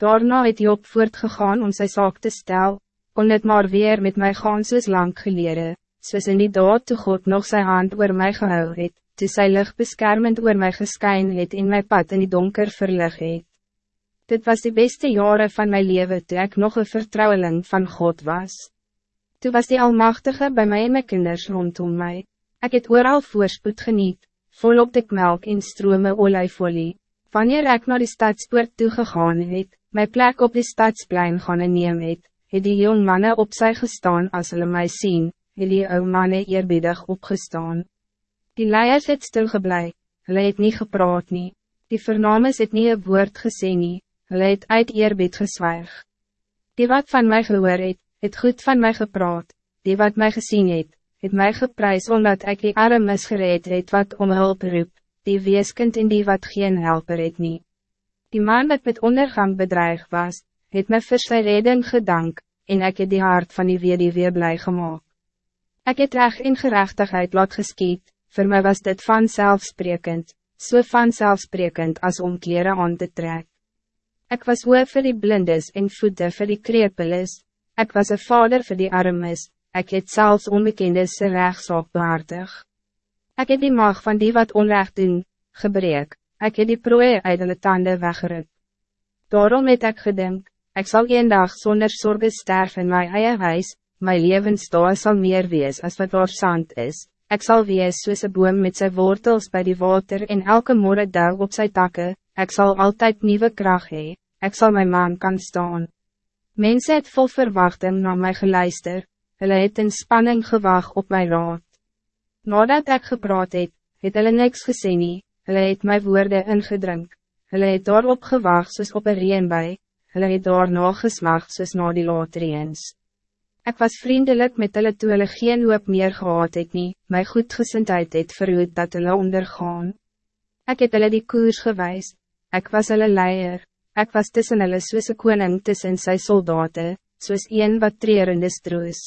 Daarna het Job voortgegaan om zijn zaak te stel, kon het maar weer met mij gaan soos lang gelede, soos in die daad toe God nog zijn hand oor mij gehou het, toe sy licht beskermend oor mij geskyn het en my pad in die donker verlig het. Dit was de beste jaren van mijn leven toen ik nog een vertrouweling van God was. Toen was die Almachtige bij mij en mijn kinders rondom mij. Ik het ooral voorspoed geniet, volop de melk en strome olijfolie. Wanneer ik naar de stadspoort toegegaan het, mijn plek op de stadsplein gaan neem het, het die jong mannen op zij gestaan als hulle mij zien, het die ou mannen eerbiedig opgestaan. Die leiers het stilgeblij, hulle het niet gepraat nie, die vernames het nie een woord gesê nie, hulle het uit eerbied geswijg. Die wat van mij gehoor het, het goed van mij gepraat, die wat mij gezien het, het mij geprijs omdat ik die armes gereed het wat om hulp roep, die weeskind en die wat geen helper het nie. Die man wat met ondergang bedreig was, het my vir sy redding gedank, en ek het die hart van die weer blij gemaakt. Ik het recht in gerechtigheid laat geskiet, voor mij was dit vanzelfsprekend, so vanzelfsprekend als om kleren aan te trek. Ik was oor vir die blindes en voete vir die krepeles, ik was een vader voor die armes, ik het zelfs onbekendes sy rechtszaak behartig. Ik heb die mag van die wat onrecht doen, gebreek, ik heb die prooi uit de tanden weggeruk. Daarom het ik gedink, ik zal een dag zonder zorgen sterven in mijn eigen huis, mijn levensdaal zal meer wees als wat waar zand is. Ik zal wees soos een boom met zijn wortels bij die water en elke morgen dag op zijn takken, ik zal altijd nieuwe kracht hee, ik zal mijn maan kan staan. Mensen het vol verwachting naar mij geluister, hulle het in spanning gewag op mijn raad. Nadat ik gepraat het, het hulle niks gesê nie, hulle het my woorde ingedrink, hulle het daarop gewag soos op een reenbui, hulle het daarna gesmag soos na die laatreens. Ik was vriendelijk met hulle toe hulle geen hoop meer gehad het nie, my goedgesindheid het verhoed dat hulle ondergaan. Ik het hulle die koers gewys, ik was hulle leier, ik was tussen hulle soos een koning tussen sy soldaten, soos een wat treerende stroos.